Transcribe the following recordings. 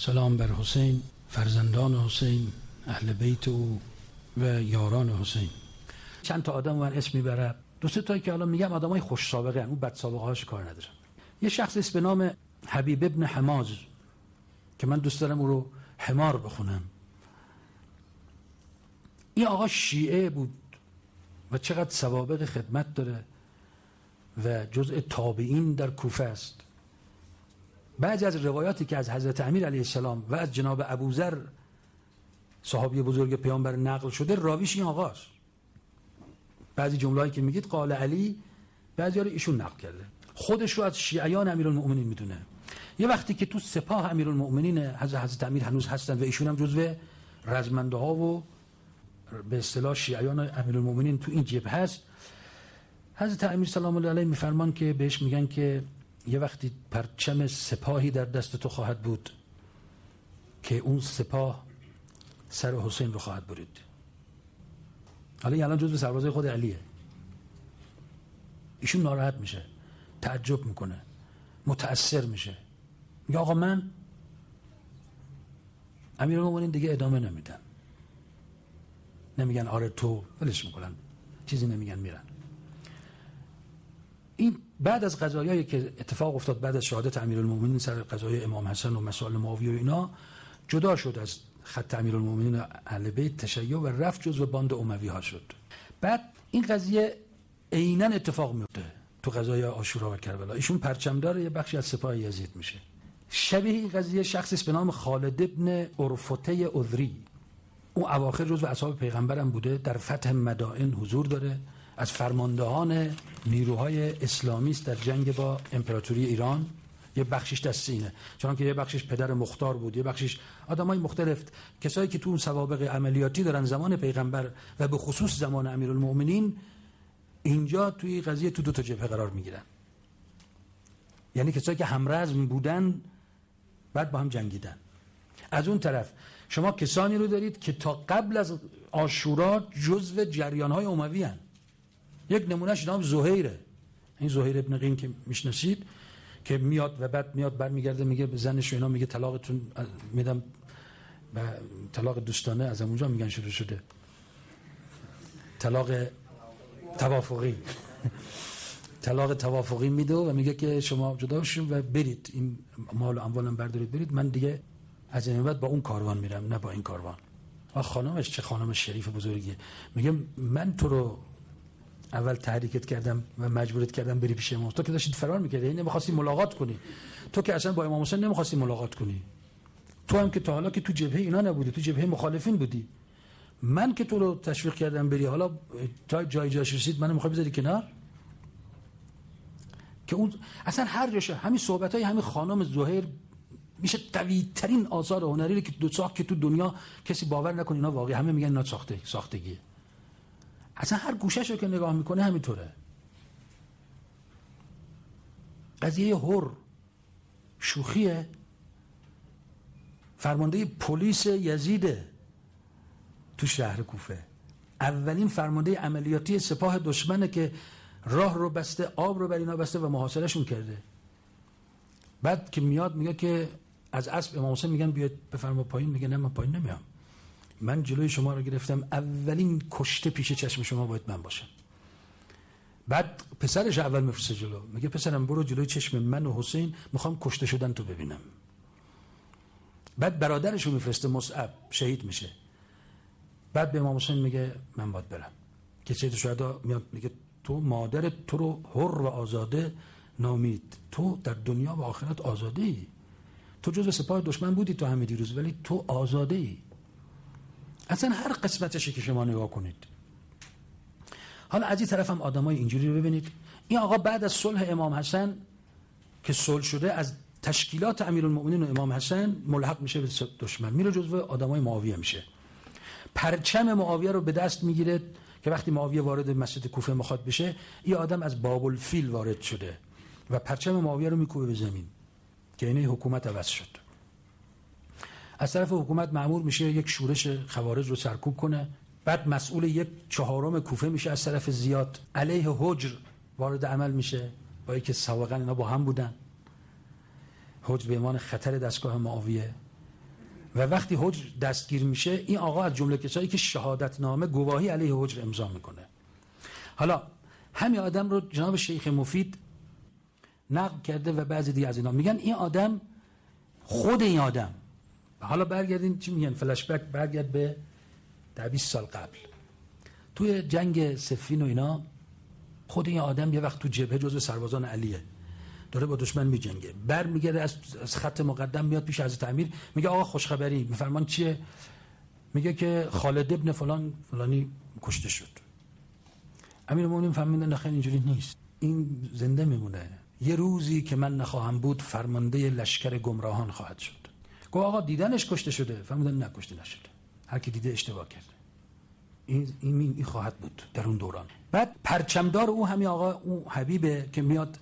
سلام بر حسین فرزندان حسین اهل بیت او و یاران حسین. چند تا آدم من اسم می‌برم دو سه تایی که حالا میگم آدمای خوش سابقه. اون بد سابقه هاش کار ندارم یه شخص اسم به نام حبیب ابن حماز که من دوست دارم او رو حمار بخونم. این آقا شیعه بود و چقدر سوابق خدمت داره و جزء تابعین در کوفه است. بعضی از روایاتی که از حضرت امیر علیه السلام و از جناب ابوذر صحابی بزرگ پیامبر نقل شده راویش این آقاست. بعضی جمله‌ای که میگید قال علی بعضی رو ایشون نقل کرده. خودش رو از شیعیان امیرالمؤمنین می‌دونه. یه وقتی که تو سپاه امیرالمؤمنین حضرت حضرت امیر هنوز هستن و ایشون هم جزو رزمنده ها و به اصطلاح شیعیان امیرالمؤمنین تو این جبهه هست حضرت امیر سلام الله علیه میفرمان که بهش میگن که یه وقتی پرچم سپاهی در دست تو خواهد بود که اون سپاه سر حسین رو خواهد برید. حالا این الان جزو سربازای خود علیه. ایشون ناراحت میشه تعجب می‌کنه متأثر میشه. میگه آقا من امیر المؤمنین دیگه ادامه نمیدن. نمیگن آره تو ولش می‌کنن. چیزی نمیگن میرن. این بعد از قضایایی که اتفاق افتاد بعد از شهادت امیرالمومنین سر قضای امام حسن و مسائل معاویه و اینا جدا شد از خط امیرالمومنین اهل بیت تشیع و رفت جزو باند اموی ها شد. بعد این قضیه عینا اتفاق میفته تو قضای آشورا و کربلا. ایشون پرچمدار یه بخشی از سپاه یزید میشه. شبیه این قضیه شخصی به نام خالد ابن عرفته عذری. او اواخر جزو اصحاب پیغمبرم بوده در فتح مدائن حضور داره. از فرماندهان نیروهای اسلامی است در جنگ با امپراتوری ایران. یه بخشش دست اینه. چون که یه بخشش پدر مختار بود یه بخشش آدمای مختلف. کسایی که تو اون سوابق عملیاتی دارن زمان پیغمبر و به خصوص زمان امیرالمؤمنین اینجا توی قضیه تو دو تا جبهه قرار می‌گیرن. یعنی کسایی که همرزم بودن بعد با هم جنگیدن. از اون طرف شما کسانی رو دارید که تا قبل از آشورا جزو جریان های اموی هن. یک نمونهش نام زهیره. این زهیر ابن قین که می‌شناسید که میاد و بعد میاد برمیگرده میگه به زنش و اینا میگه طلاقتون میدم و طلاق دوستانه از اونجا میگن شروع شده. طلاق توافقی. طلاق توافقی میده و میگه که شما جدا شون و برید. این مال و اموالم بردارید برید. من دیگه از این بعد با اون کاروان میرم نه با این کاروان. آ خانمش چه خانم شریف بزرگیه. میگه من تو رو اول تحریکت کردم و مجبورت کردم بری پیش امام. تو که داشتید فرار می‌کردی این نمی‌خواستی ملاقات کنی. تو که اصلا با امام حسین نمی‌خواستی ملاقات کنی. تو هم که تا حالا که تو جبهه اینا نبودی تو جبهه مخالفین بودی. من که تو رو تشویق کردم بری حالا تا جای جاش رسید من می‌خوای بذاری کنار؟ که اون اصلا هر جاشه همین صحبت های همین خانم زهیر میشه قوی ترین آثار هنری که دو ساخت که تو دنیا کسی باور نکنه اینا واقعی همه میگن اینا ساخته ساختگیه. اصلا هر گوشش رو که نگاه می‌کنه همینطوره. قضیه هر شوخیه. فرمانده پلیس یزیده تو شهر کوفه. اولین فرمانده عملیاتی سپاه دشمنه که راه رو بسته آب رو بر اینا بسته و محاصرهشون کرده. بعد که میاد میگه که از اسب امام حسین میگن بیاد بفرما پایین میگه نه من پایین نمیام. من جلوی شما رو گرفتم اولین کشته پیش چشم شما باید من باشم بعد پسرش اول میفرسته جلو. میگه پسرم برو جلوی چشم من و حسین می‌خوام کشته شدن تو ببینم. بعد برادرش رو میفرسته مصعب شهید میشه. بعد به امام حسین میگه من باید برم. که سید شهدا میاد میگه تو مادر تو رو حر و آزاده نامید. تو در دنیا و آخرت آزاده ای تو جز سپاه دشمن بودی تو همه دیروز ولی تو آزاده ای اصلا هر قسمتشی که شما نگاه کنید. حالا از این طرف هم آدمای اینجوری رو ببینید. این آقا بعد از صلح امام حسن که صلح شده از تشکیلات امیرالمؤمنین و امام حسن ملحق میشه به دشمن. میره جزو آدمای معاویه میشه. پرچم معاویه رو به دست می‌گیره که وقتی معاویه وارد مسجد کوفه مخاط بشه این آدم از باب الفیل وارد شده و پرچم معاویه رو میکوبه به زمین که اینه حکومت عوض شد. از طرف حکومت معمور میشه یک شورش خوارج رو سرکوب کنه. بعد مسئول یک چهارم کوفه میشه از طرف زیاد. علیه حجر وارد عمل میشه با اینکه سابقا اینا با هم بودن. حجر به ایمان خطر دستگاه معاویه. و وقتی حجر دستگیر میشه این آقا از جمله کسایی که شهادتنامه گواهی علیه حجر امضا می‌کنه. حالا همین آدم رو جناب شیخ مفید نقل کرده و بعضی دیگه از اینا میگن. این آدم خود این آدم حالا برگردین چی میگن؟ فلش بک برگرد به 20 سال قبل. توی جنگ سفین و اینا خود این آدم یه وقت تو جبهه جزو سربازان علیه. داره با دشمن میجنگه. بر میگه از خط مقدم میاد پیش از امیر. میگه آقا خوشخبری میفرمان چیه؟ میگه که خالد ابن فلان فلانی کشته شد. امیر مومنین فهمیدن نخیر اینجوری نیست. این زنده میمونه. یه روزی که من نخواهم بود فرمانده لشکر گمراهان خواهد شد. گفت آقا دیدنش کشته شده فهمیدن نکشته نشده هر کی دیده اشتباه کرده این, این, این خواهد بود در اون دوران. بعد پرچمدار او همین آقا او حبیبه که میاد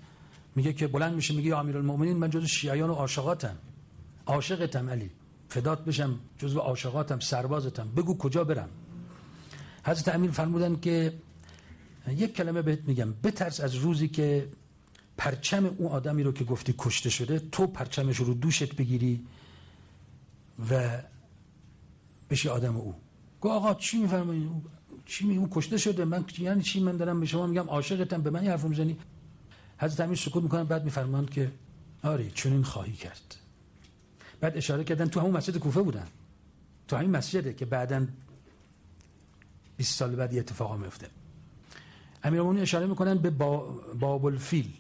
میگه که بلند میشه میگه یا امیرالمومنین من جز شیعیان و عاشقاتم. عاشقتم علی. فدات بشم جزو عاشقاتم سربازتم. بگو کجا برم. حضرت امیر فرمودن که یک کلمه بهت میگم. بترس از روزی که پرچم اون آدمی رو که گفتی کشته شده تو پرچمش رو دوشت بگیری. و بشی آدم او. گو آقا چی میفرمایی چی می اون کشته شده. من یعنی چی من دارم به شما میگم؟ عاشقتم به من این حرف می‌زنی؟ حضرت امیر سکوت می‌کنن بعد میفرمان که آره چنین خواهی کرد. بعد اشاره کردن تو همون مسجد کوفه بودن. تو همین مسجده که بعدا 20 سال بعد یه اتفاق میفته امیرالمومنین اشاره می‌کنن به باب الفیل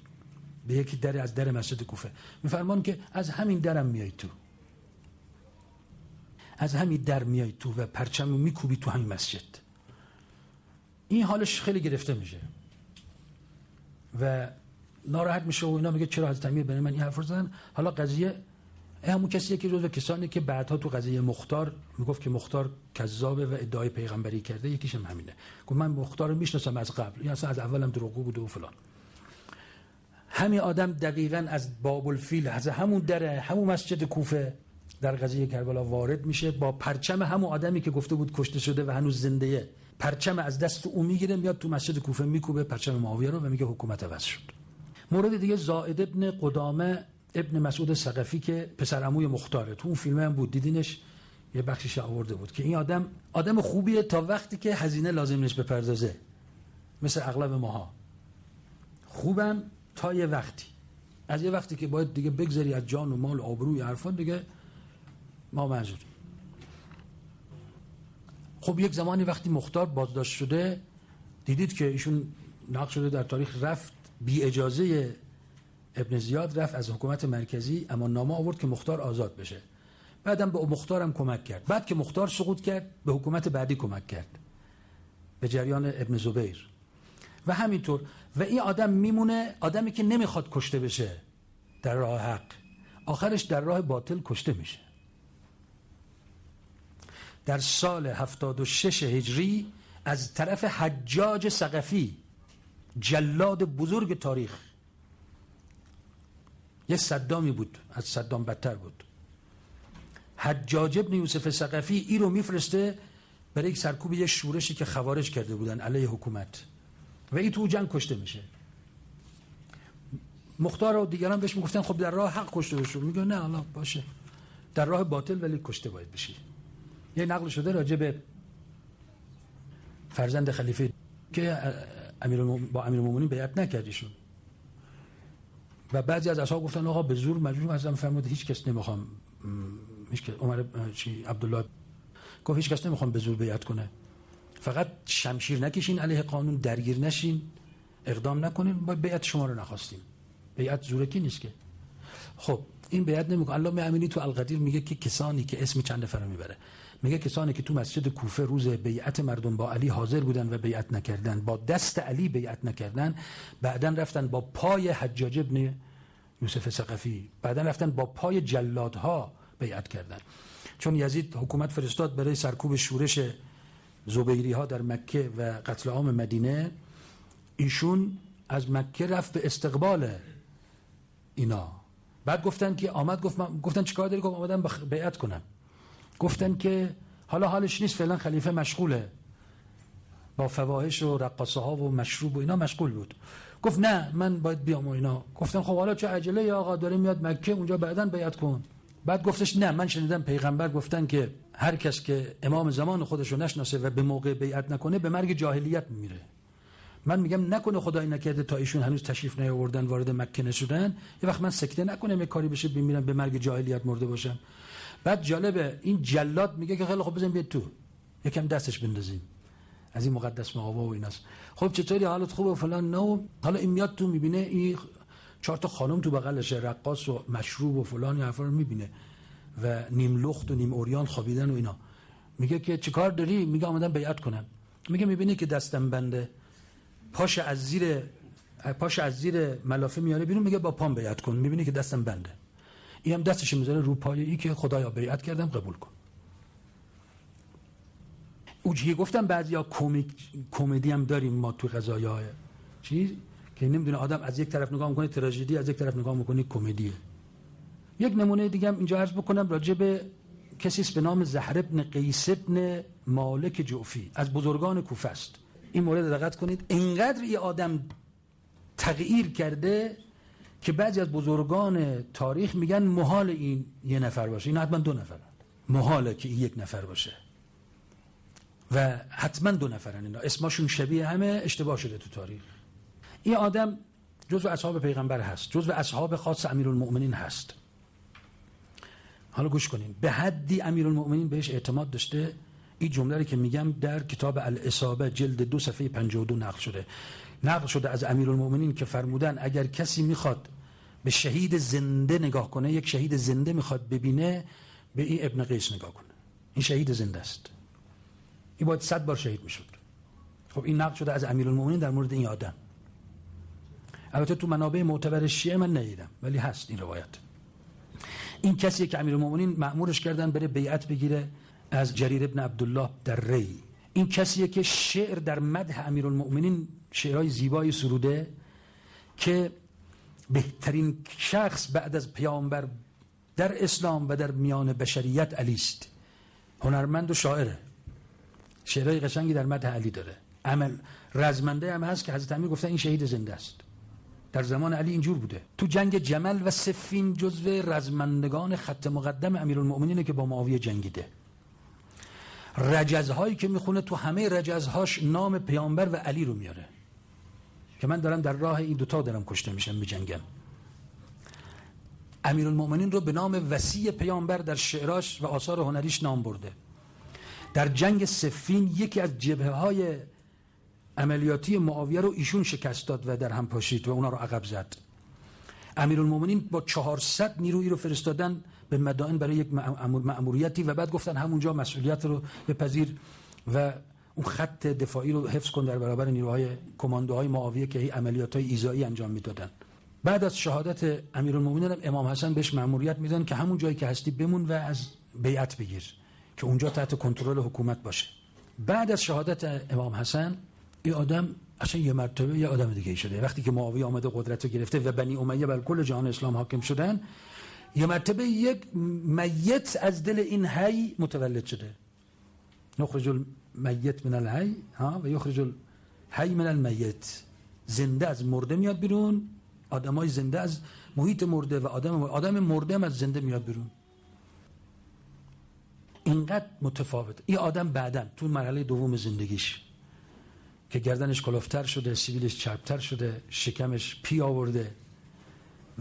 به یکی در از در مسجد کوفه. میفرمان که از همین درم میای تو. از همین در میای تو و پرچم رو میکوبی تو همین مسجد. این حالش خیلی گرفته میشه. و ناراحت میشه و اینا میگه چرا از امیر بین من این حرف زدن؟ حالا قضیه همون کسیه که جزو کسانی که بعدها تو قضیه مختار می‌گفت که مختار کذابه و ادعای پیغمبری کرده یکیش هم همینه. گفت من مختار رو می‌شناسم از قبل. این اصلا از اولم دروغگو بوده و فلان. همین آدم دقیقا از باب الفیل از همون در همون مسجد کوفه در قضیه کربلا وارد میشه با پرچم همون آدمی که گفته بود کشته شده و هنوز زنده پرچم از دست او می‌گیره میاد تو مسجد کوفه میکوبه پرچم معاویه رو و میگه حکومت عوض شد. مورد دیگه زائد ابن قدامه ابن مسعود سقفی که پسر عموی مختاره. تو اون فیلم هم بود دیدینش؟ یه بخشیش آورده بود که این آدم آدم خوبیه تا وقتی که هزینه لازم نیست بپردازه. مثل اغلب ماها. خوبم تا یه وقتی. از یه وقتی که باید دیگه بگذری از جان و مال و آبروی حرفان دیگه ما منظور خب یک زمانی وقتی مختار بازداشت شده دیدید که ایشون نقش شده در تاریخ رفت بی اجازه ابن زیاد رفت از حکومت مرکزی اما نامه آورد که مختار آزاد بشه. بعدم به مختارم کمک کرد. بعد که مختار سقوط کرد به حکومت بعدی کمک کرد. به جریان ابن زبیر. و همینطور. و این آدم میمونه آدمی که نمی‌خواد کشته بشه در راه حق. آخرش در راه باطل کشته میشه. در سال 76 هجری از طرف حجاج سقفی جلاد بزرگ تاریخ. یه صدامی بود از صدام بدتر بود. حجاج ابن یوسف سقفی ای رو میفرسته برای یک سرکوب یه شورشی که خوارج کرده بودن علیه حکومت. و ای تو جنگ کشته میشه. مختار و دیگران بهش می‌گفتن خب در راه حق کشته بشو میگه نه الله باشه. در راه باطل ولی کشته باید بشی. یه نقل شده راجع به فرزند خلیفه که امیر با امیر بیعت نکردیشون. و بعضی از اصحاب گفتن آقا به زور مجبور ازم فرمود هیچ کس نمی‌خوام هیچ کس عمر چی عبدالله گفت هیچ کس نمی‌خوام به زور بیعت کنه. فقط شمشیر نکشین علیه قانون درگیر نشین اقدام نکنین با بیعت شما رو نخواستیم. بیعت زورکی نیست که. خب این بیعت نمی‌کنه. الله میامینی تو القدیر میگه که کسانی که اسم چند نفر می‌بره. میگه کسانی که تو مسجد کوفه روز بیعت مردم با علی حاضر بودن و بیعت نکردن با دست علی بیعت نکردن بعدا رفتن با پای حجاج ابن یوسف سقفی بعدا رفتن با پای جلادها بیعت کردن. چون یزید حکومت فرستاد برای سرکوب شورش زبیری ها در مکه و قتل عام مدینه ایشون از مکه رفت به استقبال اینا. بعد گفتن که آمد گفت من گفتن چیکار داری؟ گفت آمدم بیعت کنم. گفتن که حالا حالش نیست فعلا خلیفه مشغوله. با فواهش و رقصه ها و مشروب و اینا مشغول بود. گفت نه من باید بیام و اینا. گفتن خب حالا چه عجله یا آقا داره میاد مکه اونجا بعدا بیعت کن. بعد گفتش نه من شنیدم پیغمبر گفتن که هر کس که امام زمان خودش رو نشناسه و به موقع بیعت نکنه به مرگ جاهلیت میره من میگم نکنه خدای نکرده تا ایشون هنوز تشریف نیاوردن وارد مکه نشدن. یه وقت من سکته نکنم یه کاری بشه بمیرم به مرگ جاهلیت مرده باشم. بعد جالبه این جلاد میگه که خیلی خب بزن بیاد تو. یکم دستش بندازیم. از این مقدس مقابا و ایناست. خب چطوری؟ حالت خوبه؟ فلان نه. حالا این میاد تو می‌بینه این چهار تا خانم تو بغلشه رقاص و مشروب و فلان حرفا رو می‌بینه. و نیم لخت و نیم اوریان خوابیدن و اینا. میگه که چیکار داری؟ میگه آمدم بیعت کنم میگه می‌بینی که دستم بنده. پاش از زیر پاش از زیر ملافه میاره بیرون میگه با پام بیعت کن. می‌بینی که دستم بنده. این هم دستش می‌ذاره رو پای ای که خدایا بیعت کردم قبول کن. اوجیه گفتم بعضیا کمدی هم داریم ما تو غذاهای چیز که نمی‌دونه آدم از یک طرف نگاه می‌کنه تراژدی از یک طرف نگاه می‌کنه کمدیه. یک نمونه دیگه هم اینجا عرض بکنم راجع به کسی به نام زهر ابن قیس ابن مالک جوفی. از بزرگان کوفه است. این مورد دقت کنید. اینقدر یه آدم تغییر کرده که بعضی از بزرگان تاریخ میگن محال این یه نفر باشه. این حتما دو نفر محاله که این یک نفر باشه. و حتما دو نفرن اینا. اسمشون شبیه همه اشتباه شده تو تاریخ. این آدم جزو اصحاب پیغمبر هست. جزو اصحاب خاص امیرالمؤمنین هست. حالا گوش کنین. به حدی امیرالمؤمنین بهش اعتماد داشته این جمله که میگم در کتاب الاصابه جلد دو صفحه 52 نقل شده. نقل شده از امیرالمؤمنین که فرمودن اگر کسی می‌خواد به شهید زنده نگاه کنه یک شهید زنده می‌خواد ببینه به این ابن قیس نگاه کنه. این شهید زنده است. این باید صد بار شهید می‌شد. خب این نقل شده از امیرالمؤمنین در مورد این آدم. البته تو منابع معتبر شیعه من ندیدم ولی هست این روایت. این کسی که امیرالمؤمنین مأمورش کردن بره بیعت بگیره از جریر ابن عبدالله در ری این کسیه که شعر در مدح امیرالمؤمنین شعرهای زیبایی سروده که بهترین شخص بعد از پیامبر در اسلام و در میان بشریت علی است. هنرمند و شاعره. شعرهای قشنگی در مدح علی داره. عمل رزمنده هم هست که حضرت امیر گفتن این شهید زنده است. در زمان علی اینجور بوده. تو جنگ جمل و سفین جزو رزمندگان خط مقدم امیرالمؤمنینه که با معاویه جنگیده. رجزهایی که می‌خونه تو همه رجزهاش نام پیامبر و علی رو میاره. که من دارم در راه این دوتا دارم کشته میشم میجنگم. امیرالمؤمنین رو به نام وسیع پیامبر در شعراش و آثار هنریش نام برده. در جنگ سفین یکی از جبهه های عملیاتی معاویه رو ایشون شکست داد و در هم پاشید و اونا رو عقب زد. امیرالمومنین با 400 نیروی رو فرستادن به مدائن برای یک مأموریتی و بعد گفتن همونجا مسئولیت رو بپذیر و اون خط دفاعی رو حفظ کن در برابر نیروهای کماندوهای معاویه که عملیات های ایزایی انجام می‌دادن. بعد از شهادت امیرالمومنین امام حسن بهش مأموریت میدن که همون جایی که هستی بمون و از بیعت بگیر که اونجا تحت کنترل حکومت باشه. بعد از شهادت امام حسن این آدم اصلا یه مرتبه یه آدم دیگه شده. وقتی که معاویه آمده قدرت رو گرفته و بنی امیه بر کل جهان اسلام حاکم شدن یه مرتبه یک میت از دل این حی متولد شده. نخرج المیت من الحی ها؟ و یخرج الحی من المیت. زنده از مرده میاد بیرون آدمای زنده از محیط مرده و آدم آدم مرده از زنده میاد بیرون. اینقدر متفاوت. این آدم بعدا تو مرحله دوم زندگیش که گردنش کلفتر شده سیبیلش چربتر شده شکمش پی آورده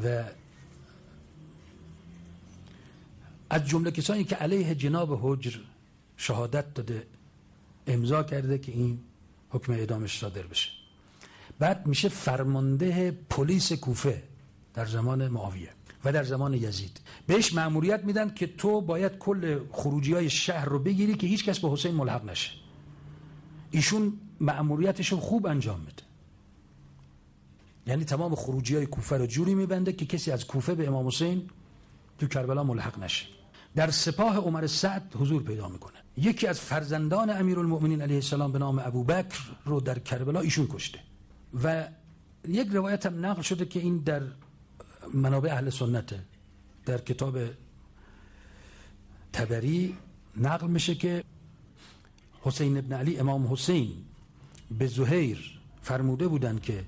و از جمله کسانی که علیه جناب حجر شهادت داده امضا کرده که این حکم اعدامش صادر بشه. بعد میشه فرمانده پلیس کوفه در زمان معاویه و در زمان یزید. بهش مأموریت میدن که تو باید کل خروجی های شهر رو بگیری که هیچ کس به حسین ملحق نشه. ایشون مأموریتش رو خوب انجام میده. یعنی تمام خروجی های کوفه رو جوری میبنده که کسی از کوفه به امام حسین تو کربلا ملحق نشه در سپاه عمر سعد حضور پیدا می‌کنه. یکی از فرزندان امیرالمؤمنین علیه السلام به نام ابوبکر رو در کربلا ایشون کشته. و یک روایت هم نقل شده که این در منابع اهل سنته در کتاب تبری نقل میشه که حسین ابن علی امام حسین به زهیر فرموده بودن که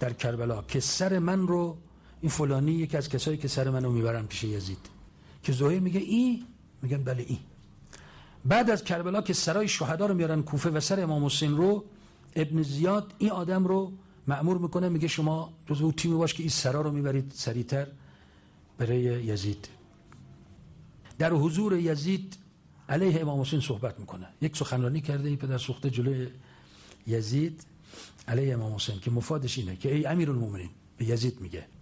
در کربلا که سر من رو این فلانی یکی از کسایی که سر منو می‌برم پیش یزید. که زهیر میگه این میگن بله این بعد از کربلا که سرای شهدا رو میارن کوفه و سر امام حسین رو ابن زیاد این آدم رو معمور می‌کنه میگه شما جزو تیمی باش که این سرا رو می‌برید سریعتر برای یزید. در حضور یزید علیه امام حسین صحبت می‌کنه. یک سخنرانی کرده این پدر سوخته جلوی یزید علیه امام حسین که مفادش اینه که ای امیر المومنین به یزید میگه.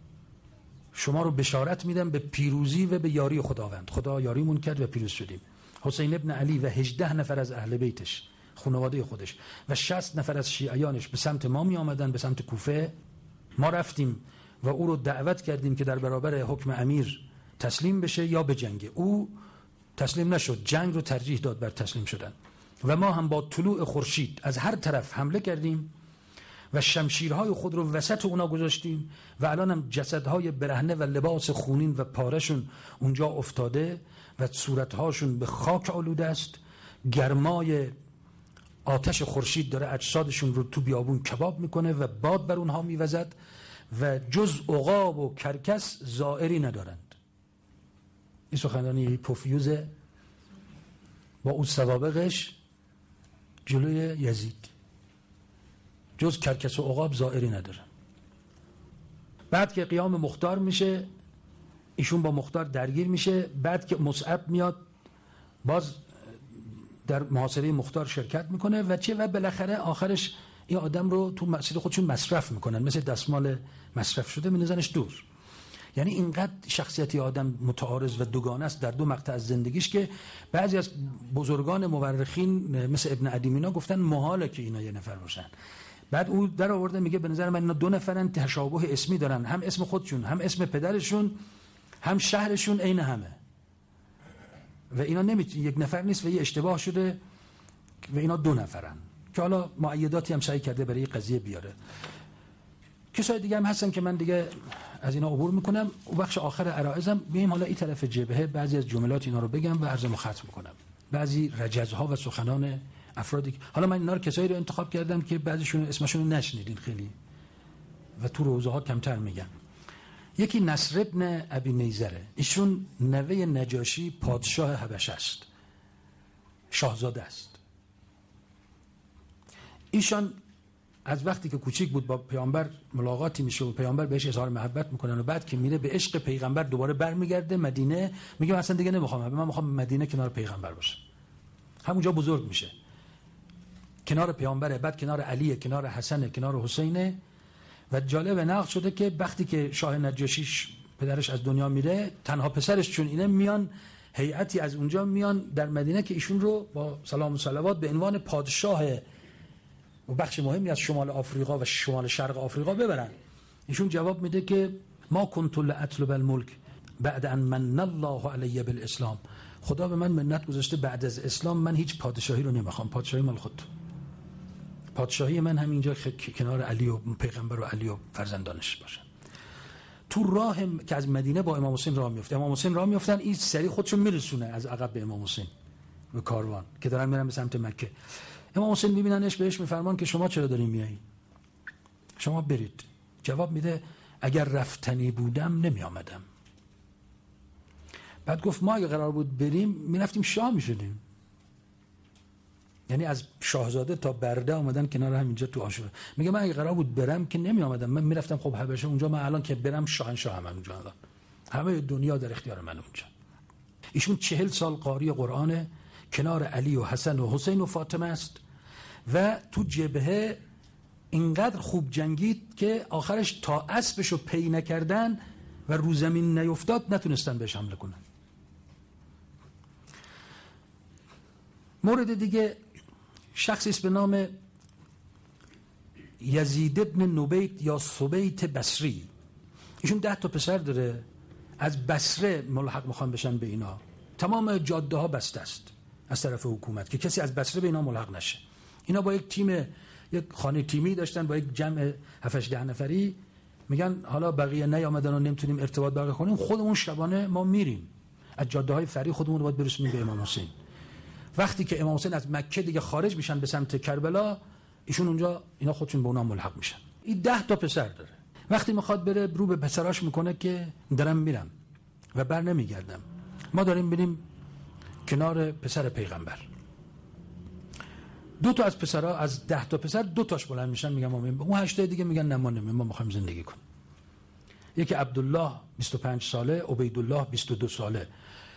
شما رو بشارت میدم به پیروزی و به یاری خداوند. خدا یاریمون کرد و پیروز شدیم. حسین ابن علی و 18 نفر از اهل بیتش خانواده خودش و 60 نفر از شیعیانش به سمت ما می آمدن به سمت کوفه. ما رفتیم و او رو دعوت کردیم که در برابر حکم امیر تسلیم بشه یا به جنگ. او تسلیم نشد جنگ رو ترجیح داد بر تسلیم شدن. و ما هم با طلوع خورشید از هر طرف حمله کردیم. و شمشیرهای خود رو وسط اونا گذاشتیم و الان هم جسدهای برهنه و لباس خونین و پارشون اونجا افتاده و صورتهاشون به خاک آلوده است. گرمای آتش خورشید داره اجسادشون رو تو بیابون کباب می‌کنه و باد بر اونها میوزد و جز عقاب و کرکس زائری ندارند. این سخنرانی پوفیوزه با اون سوابقش جلوی یزید. جز کرکس و عقاب زائری ندارن بعد که قیام مختار میشه ایشون با مختار درگیر میشه. بعد که مصعب میاد باز در محاصره مختار شرکت می‌کنه و چه و بالاخره آخرش این آدم رو تو مسیر خودشون مصرف می‌کنن. مثل دستمال مصرف شده مینزنش دور. یعنی اینقدر شخصیتی آدم متعارض و دوگانه است در دو مقطع از زندگیش که بعضی از بزرگان مورخین مثل ابن ادیمینا گفتن محاله که اینا یه نفر باشن. بعد او در آورده میگه به نظر من اینا دو نفرن تشابه اسمی دارن هم اسم خودشون هم اسم پدرشون هم شهرشون عین همه. و اینا نمی‌تونه یک نفر نیست و یه اشتباه شده و اینا دو نفرن. که حالا معیداتی هم سعی کرده برای قضیه بیاره. کسای دیگه هم هستن که من دیگه از اینا عبور می‌کنم. و بخش آخر عرائزم. بیایم حالا این طرف جبهه بعضی از جملات اینا رو بگم و عرض ختم می‌کنم. بعضی رجزها و سخنان افرادی حالا من اینا رو کسایی رو انتخاب کردم که بعضیشون اسمشون رو نشنیدین خیلی. و تو روزه ها کمتر میگم. یکی نصر ابن ابی نیزره. ایشون نوه نجاشی پادشاه حبشه است. شاهزاده است. ایشان از وقتی که کوچیک بود با پیامبر ملاقاتی میشه و پیامبر بهش اظهار محبت می‌کنن و بعد که میره به عشق پیغمبر دوباره برمیگرده مدینه میگه اصلا دیگه نمی‌خوام من می‌خوام مدینه کنار پیغمبر باشه همونجا بزرگ میشه. کنار پیامبره بعد کنار علی کنار حسن کنار حسینه. و جالب نقل شده که وقتی که شاه نجاشی پدرش از دنیا میره تنها پسرش چون اینه میان هیئتی از اونجا میان در مدینه که ایشون رو با سلام و صلوات به عنوان پادشاه و بخش مهمی از شمال آفریقا و شمال شرق آفریقا ببرن. ایشون جواب میده که ما کنت لاطلب الملک بعد ان من الله علی بالاسلام. خدا به من منت گذاشته بعد از اسلام من هیچ پادشاهی رو نمی‌خوام. پادشاهی مال خود پادشاهی من همینجا کنار علی و پیغمبر و علی و فرزندانش باشه تو راه که از مدینه با امام حسین راه میفته امام حسین راه میفتن این سری خودشون میرسونه از عقب به امام حسین به کاروان که دارن میرن به سمت مکه. امام حسین میبیننش بهش میفرمان که شما چرا دارین میایی شما برید. جواب میده اگر رفتنی بودم نمی آمدم بعد گفت ما اگه قرار بود بریم می‌رفتیم شاه می‌شدیم. یعنی از شاهزاده تا برده آمدن کنار همینجا تو آشورا میگه من اگه قرار بود برم که نمی آمدم من می‌رفتم خب حبشه اونجا من الان که برم شاهنشاه هم اونجا الان. همه دنیا در اختیار من اونجا. ایشون چهل سال قاری قرآن کنار علی و حسن و حسین و فاطمه است و تو جبهه اینقدر خوب جنگید که آخرش تا اسبشو پی نکردن و رو زمین نیفتاد نتونستن بهش حمله کنن. مورد دیگه شخصی است به نام یزید ابن نوبیت یا سبیت بصری. ایشون ده تا پسر داره. از بصره ملحق می‌خوان بشن به اینا. تمام جاده ها بسته است از طرف حکومت که کسی از بصره به اینا ملحق نشه. اینا با یک تیم یک خانه تیمی داشتن با یک جمع 7 ده نفری. میگن حالا بقیه نیامدن و نمی‌تونیم ارتباط برقرار کنیم. خودمون شبانه ما میریم. از جاده های فری خودمون رو باید برسونیم به امام حسین. وقتی که امام حسین از مکه دیگه خارج میشن به سمت کربلا ایشون اونجا اینا خودشون به اونا ملحق میشن. این ده تا پسر داره. وقتی می‌خواد بره رو به پسراش می‌کنه که درم میرم و بر نمیگردم. ما داریم بریم کنار پسر پیغمبر. دو تا از پسرها از ده تا پسر دو تاش بلند میشن میگن ما اون هشت دیگه میگن نه ما نمیم ما می‌خوایم زندگی کنیم. یکی عبدالله 25 ساله عبیدالله 22 ساله.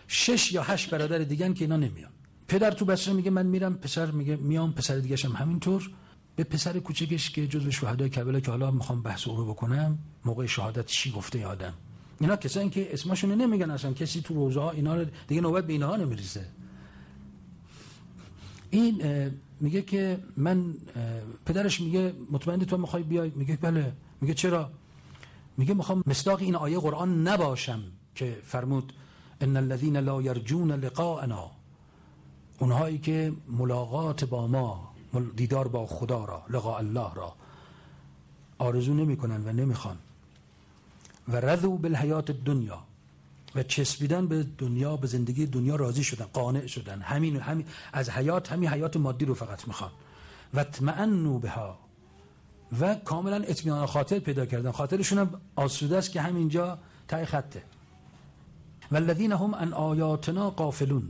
شش یا هشت برادر دیگن که اینا نمیان. پدر تو بصره میگه من میرم پسر میگه میام پسر دیگه هم همینطور. به پسر کوچکش که جزو شهدای کربلا که حالا می‌خوام بحث او رو بکنم موقع شهادت چی گفته یادم اینا کسایی که اسمشون نمیگن اصلا کسی تو روزه ها اینا رو دیگه نوبت به اینها نمیریزه. این میگه که من پدرش میگه مطمئن تو می‌خوای بیای؟ میگه بله. میگه چرا؟ میگه می‌خوام مصداق این آیه قرآن نباشم که فرمود ان الذين لا يرجون لقاءنا. اونهایی که ملاقات با ما دیدار با خدا را لقاء الله را آرزو نمی‌کنن و نمی‌خوان. و رضو بالحیات دنیا و چسبیدن به دنیا به زندگی دنیا راضی شدن قانع شدن. همین همین از حیات همین حیات مادی رو فقط می‌خوان. و اطمئنوا بها. و کاملا اطمینان خاطر پیدا کردن. خاطرشون هم آسوده است که همینجا تای خطه. والذین هم ان آیاتنا قافلون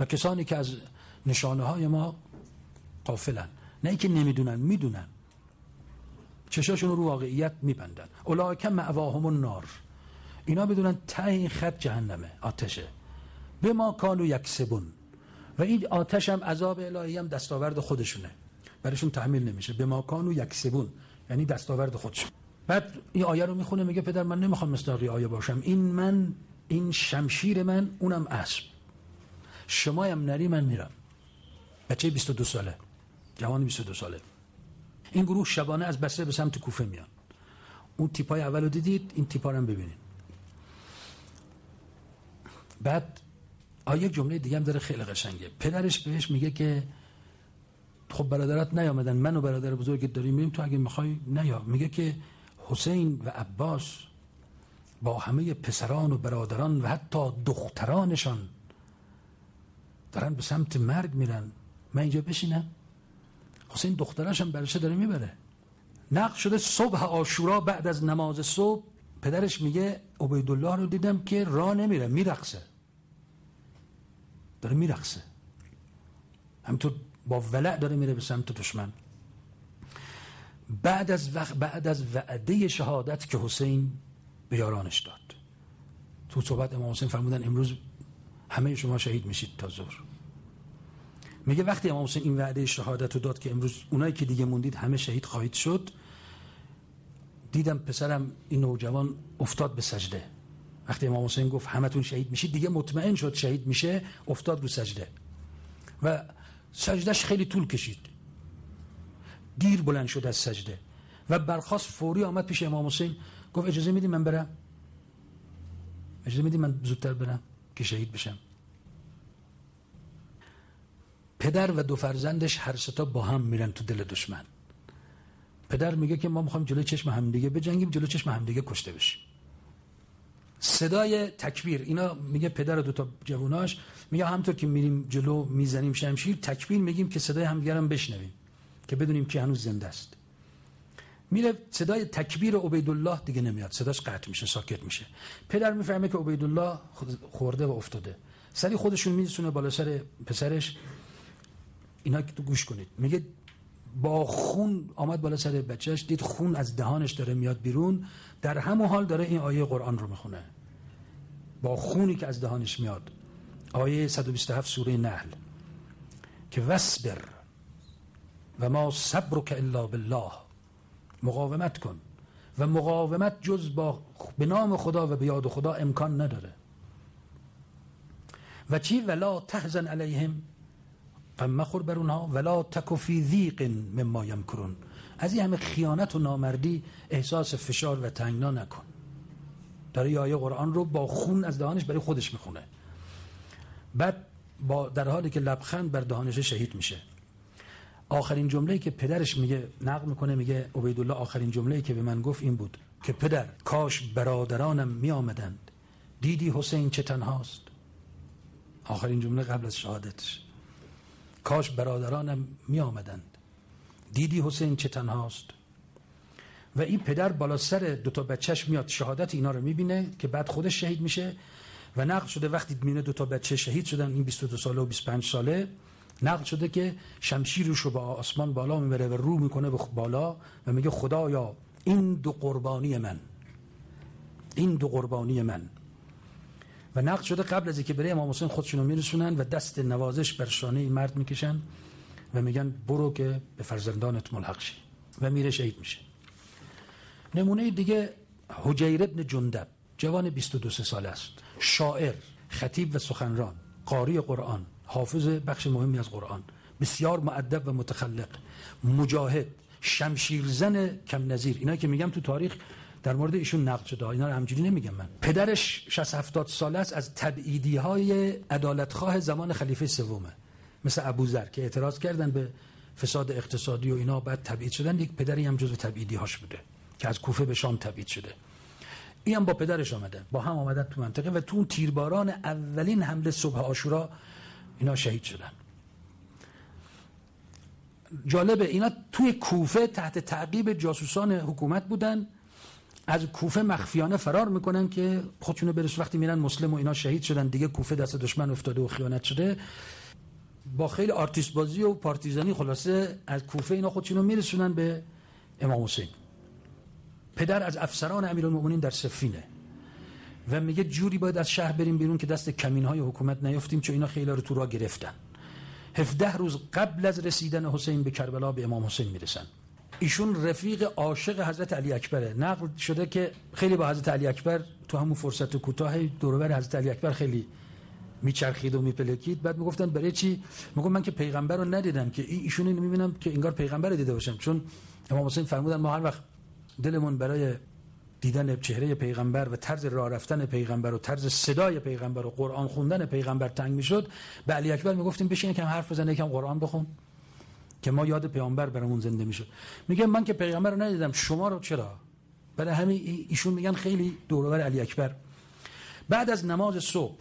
و کسانی که از نشانه های ما قافلن نه اینکه نمی‌دونن می‌دونن. چشاشون رو واقعیت میبندن. اولئک معواهم النار. اینا بدونن ته این خط جهنمه آتشه. به ما کانو یکسبون. و این آتش هم عذاب الهی هم دستاورد خودشونه. برایشون تحمیل نمیشه. به ما کانو یکسبون. یعنی دستاورد خودشون. بعد این آیه رو می‌خونه میگه پدر من نمی‌خوام مستاقی آیه باشم. این من این شمشیر من اونم اسب. شما هم نری من میرم. بچه 22 ساله. جوان 22 ساله. این گروه شبانه از بسره به سمت کوفه میان. اون تیپای اول رو دیدید این تیپا هم ببینید. بعد آیه جمله دیگه هم داره خیلی قشنگه. پدرش بهش میگه که خب برادرات نیامدن من و برادر بزرگت داریم میریم تو اگه می‌خوای نیا. میگه که حسین و عباس با همه پسران و برادران و حتی دخترانشان دارن به سمت مرگ میرن. من اینجا بشینم. حسین دختراش هم برشه داره می‌بره؟ نقل شده صبح آشورا بعد از نماز صبح پدرش میگه عبیدالله رو دیدم که راه نمیره میرقصه. داره میرقصه. همینطور با ولع داره میره به سمت دشمن. بعد از وقت بعد از وعده شهادت که حسین به یارانش داد. تو صحبت امام حسین فرمودن امروز همه شما شهید میشید تا ظهر. میگه وقتی امام حسین این وعده شهادت رو داد که امروز اونایی که دیگه موندید همه شهید خواهید شد دیدم پسرم این نوجوان افتاد به سجده. وقتی امام حسین گفت همتون شهید میشید دیگه مطمئن شد شهید میشه افتاد رو سجده. و سجدهش خیلی طول کشید. دیر بلند شد از سجده. و برخواست فوری آمد پیش امام حسین گفت اجازه میدی من برم؟ اجازه میدی من زودتر برم؟ که شهید بشم. پدر و دو فرزندش هر ستا با هم میرن تو دل دشمن. پدر میگه که ما می‌خوایم جلو چشم همدیگه بجنگیم جلو چشم همدیگه کشته بشیم. صدای تکبیر اینا میگه پدر و دو تا جووناش میگه همطور که میریم جلو می‌زنیم شمشیر تکبیر میگیم که صدای همدیگه هم بشنویم که بدونیم که هنوز زنده است. میره صدای تکبیر عبیدالله دیگه نمیاد. صداش قطع میشه ساکت میشه. پدر می‌فهمه که عبیدالله خورده و افتاده. سری خودشون میرسونه بالا سر پسرش. اینا که تو گوش کنید. میگه با خون آمد بالا سر بچهش دید خون از دهانش داره میاد بیرون. در همون حال داره این آیه قرآن رو می‌خونه. با خونی که از دهانش میاد. آیه 127 سوره نحل. که وصبر و ما صبرک الا بالله. مقاومت کن و مقاومت جز با به نام خدا و به یاد خدا امکان نداره. و چی؟ ولا تحزن علیهم غم مخور بر اونها ولا تکو فی ذیق مما یمکرون. از این همه خیانت و نامردی احساس فشار و تنگنا نکن. داره آیه قرآن رو با خون از دهانش برای خودش می‌خونه. بعد با در حالی که لبخند بر دهانش شهید میشه. آخرین جمله که پدرش میگه نقل می‌کنه میگه عبیدالله آخرین جمله که به من گفت این بود که پدر کاش برادرانم می آمدند دیدی حسین چه تنهاست. آخرین جمله قبل از شهادتش. کاش برادرانم می آمدند دیدی حسین چه تنهاست. و این پدر بالا سر دوتا بچهش میاد. شهادت اینا رو می‌بینه که بعد خودش شهید میشه و نقل شده وقتی میونه دو تا بچه شهید شدن این 22 ساله و 25 ساله نقل شده که شمشیرش رو با آسمان بالا می‌بره و رو می‌کنه به بالا و میگه خدایا این دو قربانی من. این دو قربانی من. و نقل شده قبل از اینکه بره امام حسین خودشونو میرسونن و دست نوازش بر شانه مرد می‌کشن و میگن برو که به فرزندانت ملحق شی. و میره شهید میشه. نمونه دیگه حجیر ابن جندب جوان 22 ساله است. شاعر خطیب و سخنران قاری قرآن. حافظ بخش مهمی از قرآن. بسیار معدب و متخلق. مجاهد شمشیرزن کم نظیر. اینا که میگم تو تاریخ در مورد ایشون نقد شده. اینا رو همجوری نمیگم من. پدرش 60 70 ساله است از تبعیدی های عدالتخواه زمان خلیفه سومه. مثل ابوذر که اعتراض کردن به فساد اقتصادی و اینا بعد تبعید شدن. یک پدری هم جزو تبعیدی هاش بوده که از کوفه به شام تبعید شده. این هم با پدرش آمدن با هم آمدن تو منطقه و تو تیرباران اولین حمله صبح آشورا اینا شهید شدن. جالبه اینا توی کوفه تحت تعقیب جاسوسان حکومت بودن. از کوفه مخفیانه فرار می‌کنن که خودشونو برس وقتی میرن مسلم و اینا شهید شدن دیگه کوفه دست دشمن افتاده و خیانت شده. با خیلی آرتیست بازی و پارتیزانی خلاصه از کوفه اینا خودشونو میرسونن به امام حسین. پدر از افسران امیرالمومنین در سفینه. و میگه جوری باید از شهر بریم بیرون که دست کمین های حکومت نیفتیم چون اینا خیلی رو تو را گرفتن. 17 روز قبل از رسیدن حسین به کربلا به امام حسین می‌رسن. ایشون رفیق عاشق حضرت علی اکبره. نقل شده که خیلی با حضرت علی اکبر تو همون فرصت کوتاه دوربر حضرت علی اکبر خیلی میچرخید و میپلکید. بعد می‌گفتن برای چی؟ میگم من که پیغمبر رو ندیدم که ایشون اینو می‌بینم که انگار پیغمبر دیده باشم. چون امام حسین فرمودن ما هر وقت دلمون برای دیدن چهره پیغمبر و طرز راه رفتن پیغمبر و طرز صدای پیغمبر و قرآن خوندن پیغمبر تنگ می‌شد. به علی اکبر می‌گفتیم بشین یکم حرف بزن یکم قرآن بخون که ما یاد پیامبر برامون زنده می‌شد. میگه من که پیغمبر رو ندیدم شما رو چرا؟ برای همین ایشون میگن خیلی دورور علی اکبر. بعد از نماز صبح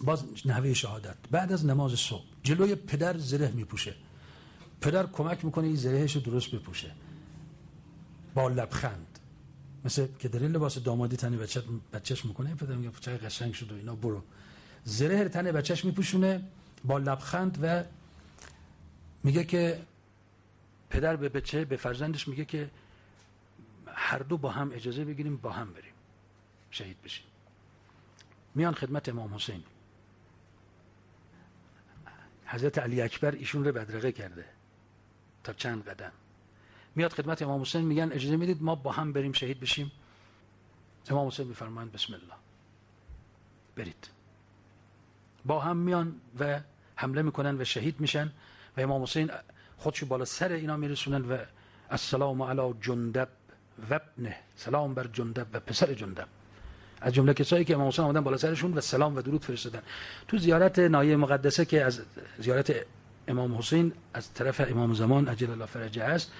باز نحوه شهادت. بعد از نماز صبح جلوی پدر زره میپوشه. پدر کمک می‌کنه این زرهش رو درست بپوشه. با لبخند. مثل که این لباس دامادی تنه بچه بچهش می‌کنه پدر میگه چه قشنگ شد و اینا برو. زره تنه بچهش میپوشونه با لبخند و میگه که پدر به بچه به فرزندش میگه که هر دو با هم اجازه بگیریم با هم بریم. شهید بشیم. میان خدمت امام حسین. حضرت علی اکبر ایشون رو بدرقه کرده تا چند قدم. میاد خدمت امام حسین میگن اجازه می‌دید ما با هم بریم شهید بشیم؟ امام حسین میفرمایند بسم الله. برید. با هم میان و حمله می‌کنن و شهید میشن و امام حسین خودشو بالا سر اینا میرسونن و السلام علی جندب و ابنه. سلام بر جندب و پسر جندب. از جمله کسایی که امام حسین آمدن بالا سرشون و سلام و درود فرستادن. تو زیارت نایه مقدسه که از زیارت امام حسین از طرف امام زمان عجل الله فرجه است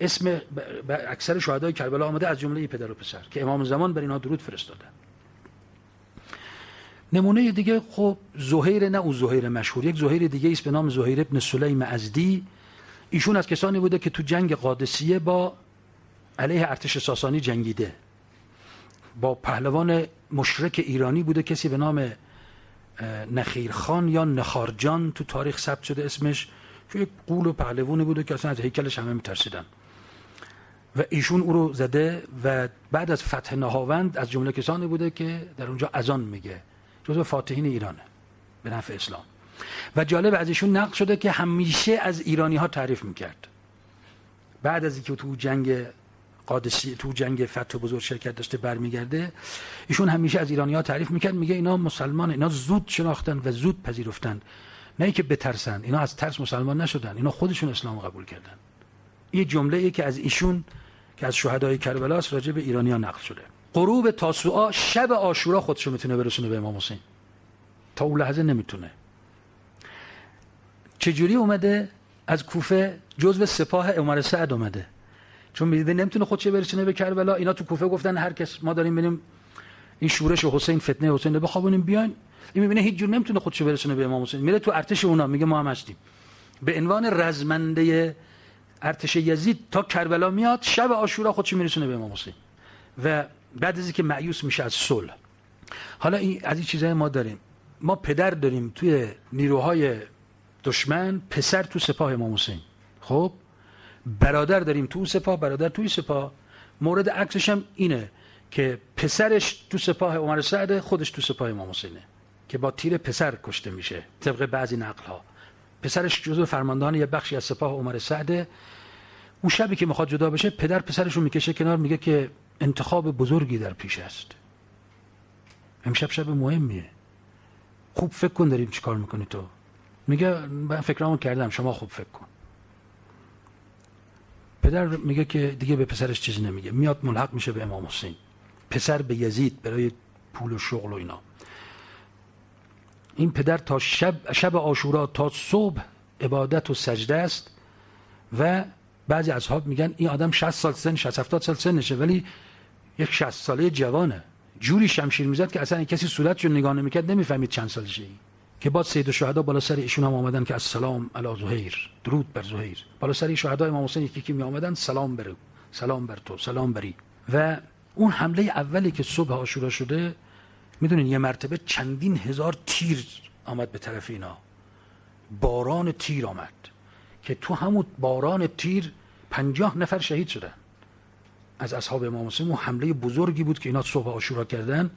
اسم اکثر شهدای کربلا آمده از جمله پدر و پسر که امام زمان بر اینها درود فرستادن نمونه دیگه خب زهیر نه او زهیر مشهور. یک زهیر دیگه است به نام زهیر ابن سلیم ازدی. ایشون از کسانی بوده که تو جنگ قادسیه با علیه ارتش ساسانی جنگیده. با پهلوان مشرک ایرانی بوده کسی به نام نخیرخان یا نخارجان تو تاریخ ثبت شده اسمش که یک قول و پهلوانی بوده که اصلا از هیکلش همه میترسیدن. و ایشون او رو زده و بعد از فتح نهاوند از جمله کسانی بوده که در اونجا ازان میگه. جزو فاتحین ایرانه به نفع اسلام. و جالب از ایشون نقل شده که همیشه از ایرانی ها تعریف می‌کرد. بعد از اینکه تو جنگ قادسی تو جنگ فتح بزرگ شرکت داشته برمیگرده ایشون همیشه از ایرانی ها تعریف می‌کرد. میگه اینا مسلمان اینا زود شناختن و زود پذیرفتن. نه که بترسن اینا از ترس مسلمان نشدن اینا خودشون اسلام قبول کردن. یه جمله ای که از ایشون که از شهدای کربلا راجع به ایرانی ها نقل شده. غروب تاسوعا شب آشورا خودشو می‌تونه برسونه به امام حسین. تا اون لحظه نمی‌تونه. چجوری اومده؟ از کوفه جزو سپاه عمر سعد اومده. چون می‌دیده نمی‌تونه خودش برسونه به کربلا. اینا تو کوفه گفتن هر کس ما داریم بریم این شورش حسین فتنه حسین رو بخوابونیم بیاین. این می‌بینه هیچ جور نمی‌تونه خودش برسونه به امام حسین. میره تو ارتش اونا میگه ما هم هستیم. به عنوان رزمنده ارتش یزید تا کربلا میاد شب آشورا خودش میرسونه به امام حسین. و بعد از اینکه معیوس میشه از صلح. حالا این از این چیزهای ما داریم. ما پدر داریم توی نیروهای دشمن پسر تو سپاه امام حسین. خب؟ برادر داریم تو سپاه برادر توی سپاه. مورد عکسش هم اینه که پسرش تو سپاه عمر سعد خودش تو سپاه امام حسینه. که با تیر پسر کشته میشه طبق بعضی نقل ها پسرش جزو فرماندهان یه بخشی از سپاه عمر سعده اون شبی که می‌خواد جدا بشه پدر پسرش رو می‌کشه کنار میگه که انتخاب بزرگی در پیش است. امشب شب مهمیه. خوب فکر کن داریم چیکار می‌کنی تو. میگه من فکرامو کردم شما خوب فکر کن. پدر میگه که دیگه به پسرش چیزی نمیگه. میاد ملحق میشه به امام حسین. پسر به یزید برای پول و شغل و اینا. این پدر تا شب شب آشورا تا صبح عبادت و سجده است و بعضی اصحاب میگن این آدم 60 سال سن 60 70 سال سنشه ولی یک 60 ساله جوانه. جوری شمشیر می‌زد که اصلا کسی صورتش رو نگاه نمی‌کرد نمی‌فهمید چند سالشه ای که بعد سید الشهدا بالا سر ایشون هم آمدن که السلام علی زهیر درود بر زهیر. بالا سر شهدا امام حسین یکی که می آمدن سلام بر سلام بر تو سلام بری. و اون حمله اولی که صبح آشورا شده می‌دونین یه مرتبه چندین هزار تیر آمد به طرف اینا. باران تیر آمد که تو همون باران تیر پنجاه نفر شهید شدن. از اصحاب امام حسین حمله بزرگی بود که اینا صبح آشورا کردن.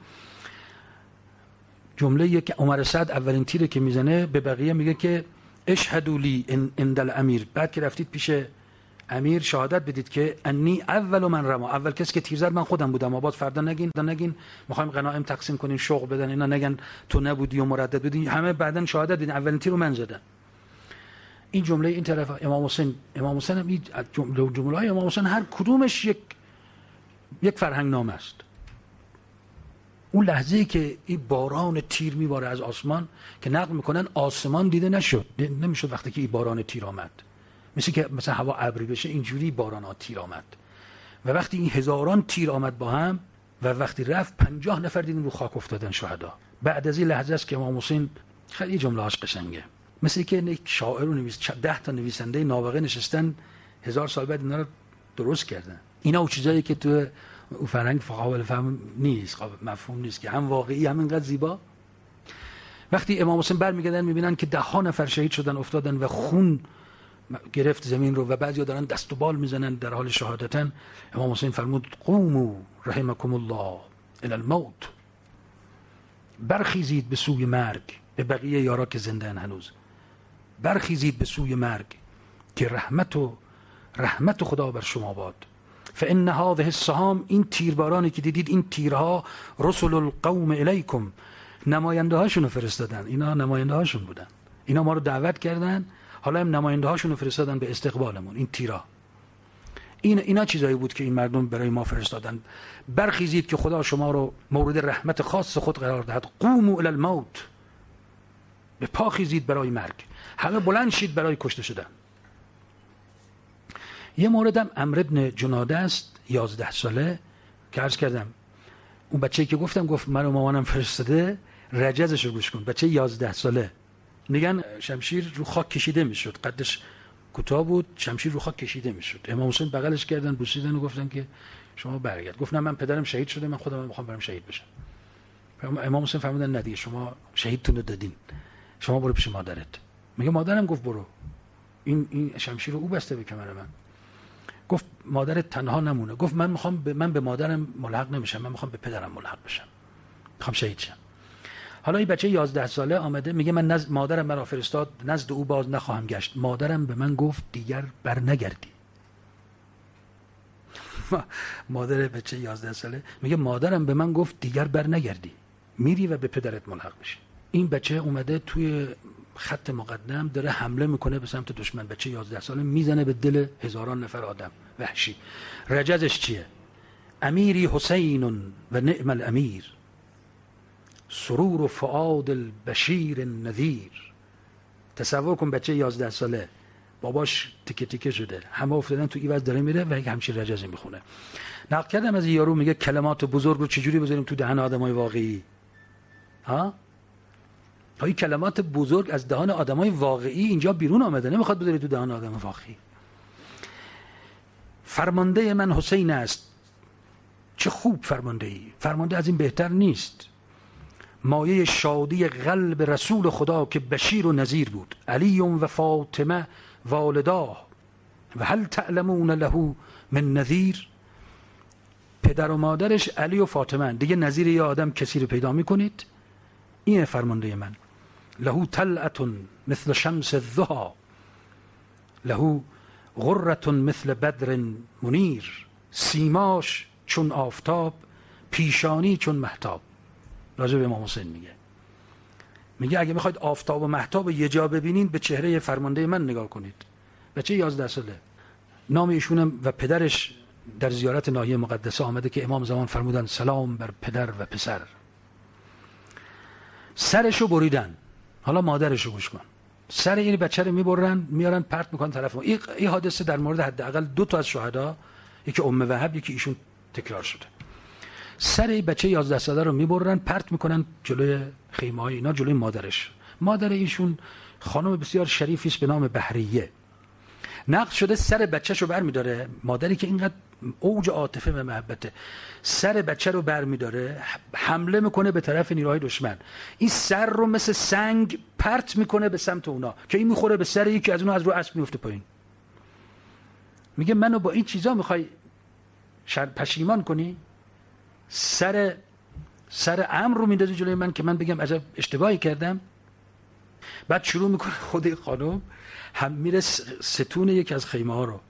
جمله که عمر سعد اولین تیره که می‌زنه به بقیه میگه که اشهدوا لی اندل امیر بعد که رفتید پیش امیر شهادت بدید که انی اول من رما اول کسی که تیر زد من خودم بودم. آباد فردا نگین نگین. می‌خوایم غنایم تقسیم کنین شغل بدن اینا نگن تو نبودی و مردد بودی. همه بعدا شهادت بدین. اولین تیر رو من زدم. این جمله این طرف امام حسین امام حسین هم جمله جمله های امام حسین هر کدومش یک یک فرهنگ نام است. اون لحظه ای که این باران تیر میباره از آسمان که نقل می‌کنن آسمان دیده نشد. نمی‌شد وقتی که این باران تیر آمد. مثل که مثلا هوا ابری بشه اینجوری باران ها تیر آمد. و وقتی این هزاران تیر آمد با هم و وقتی رفت پنجاه نفر دیدن رو خاک افتادن شهدا. بعد از این لحظه است که امام حسین خیلی جمله هاش قشنگه. مثل که یک شاعر و نویس ده تا نویسنده نابغه نشستن هزار سال بعد اینا رو درست کردن. اینا او چیزایی که تو فرهنگ قابل فهم نیست قابل مفهوم نیست که هم واقعی هم اینقدر زیبا. وقتی امام حسین برمیگردن می‌بینن که ده ها نفر شهید شدن افتادن و خون گرفت زمین رو و بعضی دارن دست و بال می‌زنن در حال شهادتن. امام حسین فرمود قومو رحمکم الله الى الموت. برخیزید به سوی مرگ به بقیه یارا که زنده هنوز. برخیزید به سوی مرگ که رحمت و رحمت خدا بر شما باد. فان هذه السهام این تیربارانی که دیدید این تیرها رسول القوم الیکم. نماینده هاشون فرستادن. اینا نماینده هاشون بودن. اینا ما رو دعوت کردن. حالا هم نماینده هاشون فرستادن به استقبالمون این تیرا. این اینا چیزایی بود که این مردم برای ما فرستادن. برخیزید که خدا شما رو مورد رحمت خاص خود قرار دهد. قوموا الی الموت. به پا خیزید برای مرگ. همه بلند شید برای کشته شدن. یه موردم امر ابن جناده است یازده ساله که عرض کردم اون بچه که گفتم گفت من و مامانم فرستاده رجزش رو گوش کن. بچه یازده ساله. میگن شمشیر رو خاک کشیده می‌شد. قدش کوتاه بود شمشیر رو خاک کشیده می‌شد. امام حسین بغلش کردن بوسیدن و گفتن که شما برگرد. گفتم من پدرم شهید شده من خودم می‌خوام برم شهید بشم. امام حسین فرمودن ندیگه شما شهیدتون رو دادین. شما برو پیش مادرت. میگه مادرم گفت برو. این این شمشیر رو او بسته به کمر من. گفت مادرت تنها نمونه. گفت من می‌خوام به من به مادرم ملحق نمیشم من می‌خوام به پدرم ملحق بشم. می‌خوام شهید شم. حالا این بچه 11 ساله آمده میگه من نزد مادرم مرا فرستاد نزد او باز نخواهم گشت. مادرم به من گفت دیگر بر نگردی. مادر بچه 11 ساله میگه مادرم به من گفت دیگر بر نگردی. میری و به پدرت ملحق میشی این بچه اومده توی خط مقدم داره حمله می‌کنه به سمت دشمن. بچه 11 ساله می‌زنه به دل هزاران نفر آدم. وحشی. رجزش چیه؟ امیری حسین و نعم الامیر. سرور و فعاد البشیر نذیر تصور کن بچه 11 ساله. باباش تیکه تیکه شده. همه افتادن تو ایواز داره میره و همچین رجزی می‌خونه. نقل کردم از یارو میگه کلمات بزرگ رو چجوری بذاریم تو دهن آدمای واقعی؟ ها؟ این کلمات بزرگ از دهان آدمای واقعی اینجا بیرون آمده. نمی‌خواد بذاری تو دهان آدم واقعی. فرمانده من حسین است. چه خوب فرمانده ای فرمانده از این بهتر نیست. مایه شادی قلب رسول خدا که بشیر و نظیر بود. علی و فاطمه والدا و هل تعلمون له من نظیر پدر و مادرش علی و فاطمه دیگه نظیر یه آدم کسی رو پیدا می‌کنید؟ این فرمانده من. له تلعتون مثل شمس الظها له غرتون مثل بدر منیر. سیماش چون آفتاب پیشانی چون محتاب راجع به امام حسین میگه. میگه اگه می‌خواید آفتاب و محتاب یه جا ببینید به چهره فرمانده من نگاه کنید. بچه یازده ساله. نام ایشونم و پدرش در زیارت ناحیه مقدسه آمده که امام زمان فرمودن سلام بر پدر و پسر. سرشو بریدن. حالا مادرشو گوش کن. سر این بچه رو می‌برن میارن پرت می‌کنن طرف این ای حادثه در مورد حداقل دو تا از شهدا یکی ام وهب یکی ایشون تکرار شده. سر بچه 11 ساله رو می‌برن پرت می‌کنن جلوی خیمه های اینا جلوی مادرش. مادر ایشون خانم بسیار شریفی است به نام بحریه نقد شده سر بچهش رو برمیداره. مادری که اینقدر اوج عاطفه و محبته. سر بچه رو برمیداره حمله می‌کنه به طرف نیروهای دشمن. این سر رو مثل سنگ پرت می‌کنه به سمت اونا که این می‌خوره به سر یکی از اونها از رو اسب میفته پایین. میگه منو با این چیزا می‌خوای پشیمان کنی؟ سر سر امر رو میندازی جلوی من که من بگم عجب اشتباهی کردم. بعد شروع می‌کنه خود خانم هم میره ستون یکی از خیمه ها رو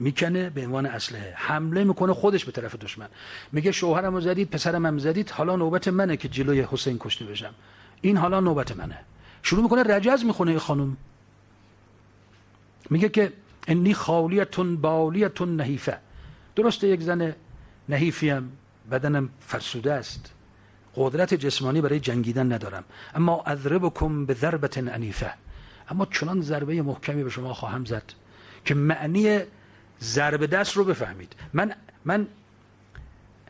می‌کنه به عنوان اسلحه. حمله می‌کنه خودش به طرف دشمن. میگه شوهرم رو زدید پسرم هم زدید حالا نوبت منه که جلوی حسین کشته بشم. این حالا نوبت منه. شروع می‌کنه رجز می‌خونه خانم. میگه که انی خالیتون بالیتون نحیفه. درسته یک زن نحیفیم بدنم فرسوده است. قدرت جسمانی برای جنگیدن ندارم. اما اضربکم به ضربت انیفه. اما چنان ضربه محکمی به شما خواهم زد که معنی ضربه دست رو بفهمید. من من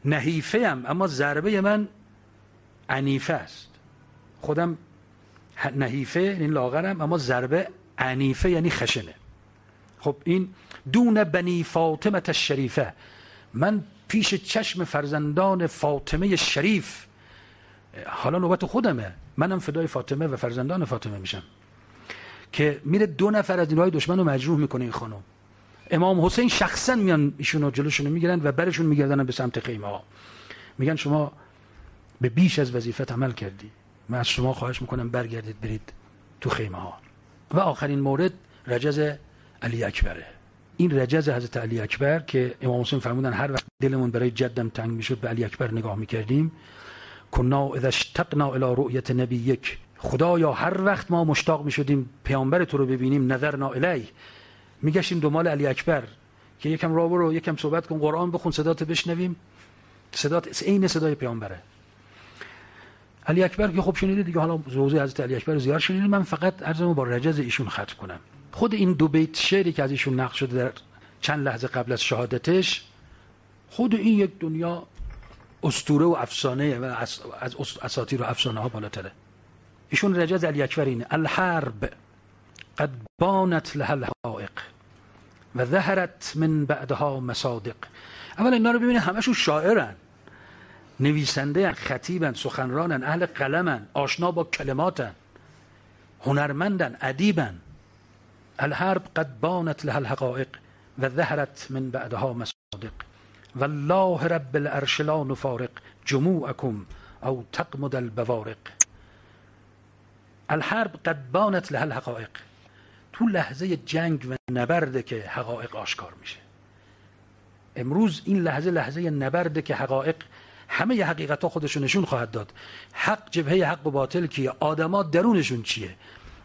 نحیفه ام اما ضربه من عنیفه است. خودم نحیفه یعنی لاغرم اما ضربه عنیفه یعنی خشنه. خب این دون بنی فاطمه الشریفه. من پیش چشم فرزندان فاطمه شریف. حالا نوبت خودمه. منم فدای فاطمه و فرزندان فاطمه میشم. که میره دو نفر از نیروهای دشمن رو مجروح می‌کنه این خانم. امام حسین شخصا میان ایشون رو جلوشون می‌گیرن و برشون میگردن به سمت خیمه ها میگن شما به بیش از وظیفت عمل کردی. من از شما خواهش می‌کنم برگردید برید تو خیمه ها و آخرین مورد رجز علی اکبره. این رجز حضرت علی اکبر که امام حسین فرمودن هر وقت دلمون برای جدم تنگ می‌شد به علی اکبر نگاه می‌کردیم. کنا اذا اشتقنا الى رؤیت نبی یک خدایا هر وقت ما مشتاق می‌شدیم پیامبر تو رو ببینیم نظرنا الیه. میگشیم دنبال علی اکبر که یکم را برو یکم صحبت کن قرآن بخون صدات بشنویم. صدات عین صدای پیامبره. علی اکبر که خب شنیده دیگه حالا زوزه حضرت علی اکبر زیاد شنیده من فقط عرضمو با رجز ایشون ختم کنم. خود این دو بیت شعری که از ایشون نقل شده در چند لحظه قبل از شهادتش خود این یک دنیا استوره و افسانه و از اساطیر و افسانه ها بالاتره. ایشون رجز علی اکبر اینه. الحرب قد بانت لها الحقائق و ظهرت من بعدها مصادق. اول اینا رو ببینید همشون شاعرن نویسنده خطیبن سخنرانن اهل قلمن آشنا با کلماتن هنرمندن ادیبن. الحرب قد بانت لها الحقائق و ظهرت من بعدها مصادق. والله رب العرش لا نفارق جموعكم أو تقمد البوارق. الحرب قد بانت لها الحقائق. تو لحظه جنگ و نبرده که حقایق آشکار میشه. امروز این لحظه لحظه نبرده که حقایق همه حقیقت ها خودشون نشون خواهد داد. حق جبهه حق و باطل کیه آدما درونشون چیه؟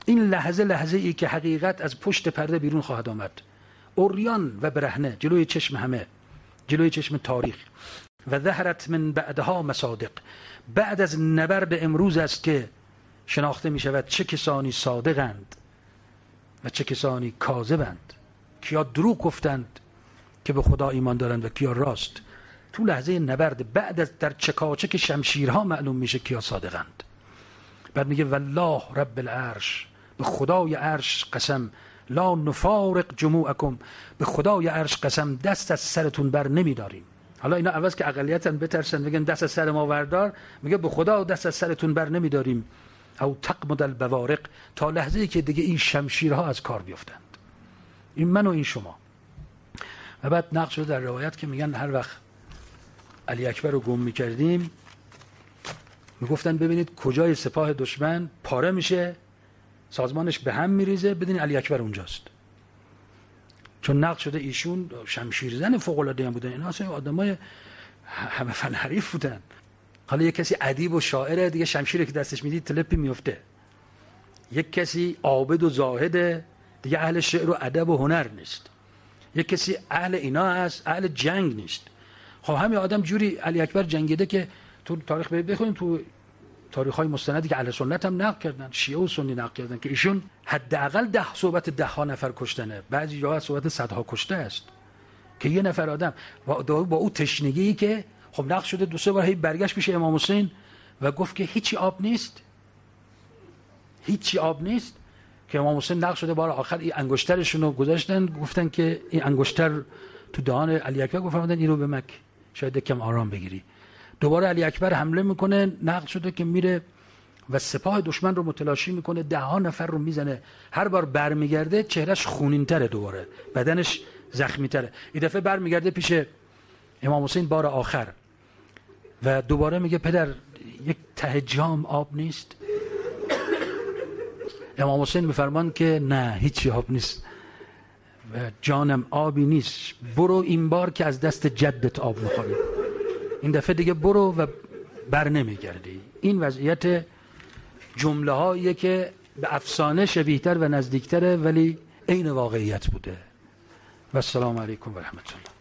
این لحظه لحظه ای که حقیقت از پشت پرده بیرون خواهد آمد. اوریان و برهنه جلوی چشم همه جلوی چشم تاریخ. و ظهرت من بعدها مصادق. بعد از نبرد امروز است که شناخته می شود چه کسانی صادقند و چه کسانی کاذبند. کیا دروغ گفتند که به خدا ایمان دارند و کیا راست. تو لحظه نبرد بعد از در چکاچک شمشیرها معلوم میشه کیا صادقند. بعد میگه والله رب العرش. به خدای عرش قسم لا نفارق جموعکم. به خدای عرش قسم دست از سرتون بر نمیداریم. حالا اینا عوض که اقلیتن بترسن بگن دست از سر ما وردار میگه به خدا دست از سرتون بر نمیداریم. او تقمد البوارق تا لحظه ای که دیگه این شمشیرها از کار بیفتند. این من و این شما. و بعد نقل شده در روایت که میگن هر وقت علی اکبر رو گم می‌کردیم می‌گفتن ببینید کجای سپاه دشمن پاره میشه سازمانش به هم میریزه بدین علی اکبر اونجاست. چون نقل شده ایشون شمشیرزن فوق العاده هم بودن. اینا اصلا آدمای همه فن حریف بودن. حالا یک کسی ادیب و شاعره دیگه شمشیری که دستش می‌دید تلپی میفته یک کسی عابد و زاهده دیگه اهل شعر و ادب و هنر نیست. یک کسی اهل اینا هست اهل جنگ نیست. خب همین آدم جوری علی اکبر جنگیده که تو تاریخ بخونیم تو تاریخ های مستندی که اهل سنت هم نقل کردن شیعه و سنی نقل کردن که ایشون حداقل ده صحبت ده ها نفر کشتنه. بعضی جاها صحبت صدها کشته است که یه نفر آدم با, با او تشنگی که خب نقل شده دو سه بار هی برگشت پیش امام حسین و گفت که هیچی آب نیست. هیچی آب نیست که امام حسین نقل شده بار آخر این انگشترشون رو گذاشتن گفتن که این انگشتر تو دهان علی اکبر گفتن اینو به مک شاید کم آرام بگیری. دوباره علی اکبر حمله می‌کنه نقل شده که میره و سپاه دشمن رو متلاشی می‌کنه ده ها نفر رو می‌زنه. هر بار برمیگرده چهرش خونین تره دوباره بدنش زخمی تره این دفعه برمیگرده پیش امام حسین بار آخر و دوباره میگه پدر یک ته جام آب نیست. امام حسین میفرمان که نه هیچی آب نیست. و جانم آبی نیست. برو این بار که از دست جدت آب می‌خوری. این دفعه دیگه برو و بر نمیگردی. این وضعیت جمله هایی که به افسانه شبیهتر و نزدیکتره ولی عین واقعیت بوده. و السلام علیکم و رحمت الله.